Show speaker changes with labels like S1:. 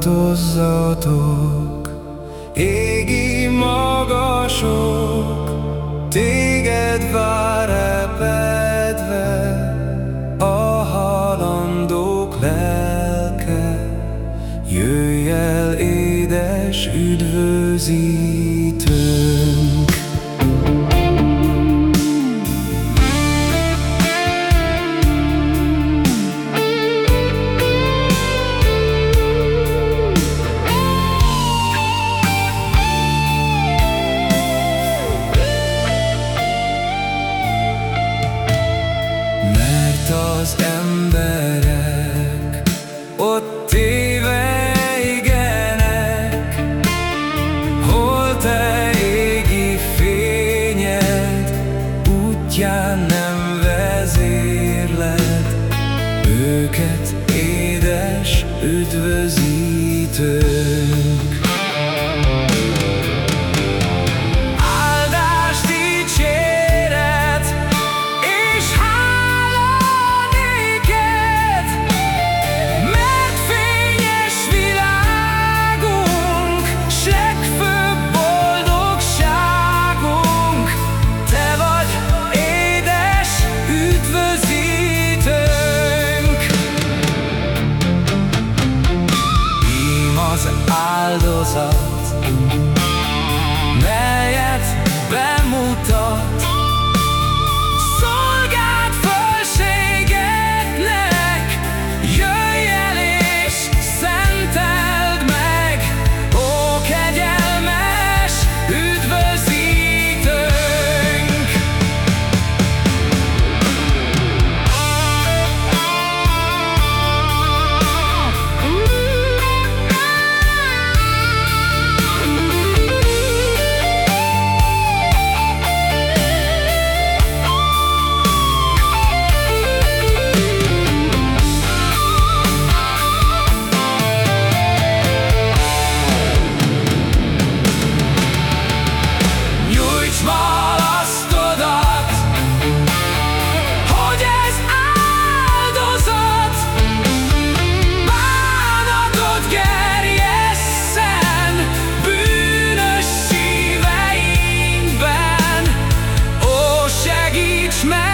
S1: tartozzatok, égi magasok, téged vár repedve a halandók lelke, jöjj el édes ügy. Emberek ott téveigenek, hol te égi fényed, útján nem vezérled, őket édes üdvözítőnk. satt. Smash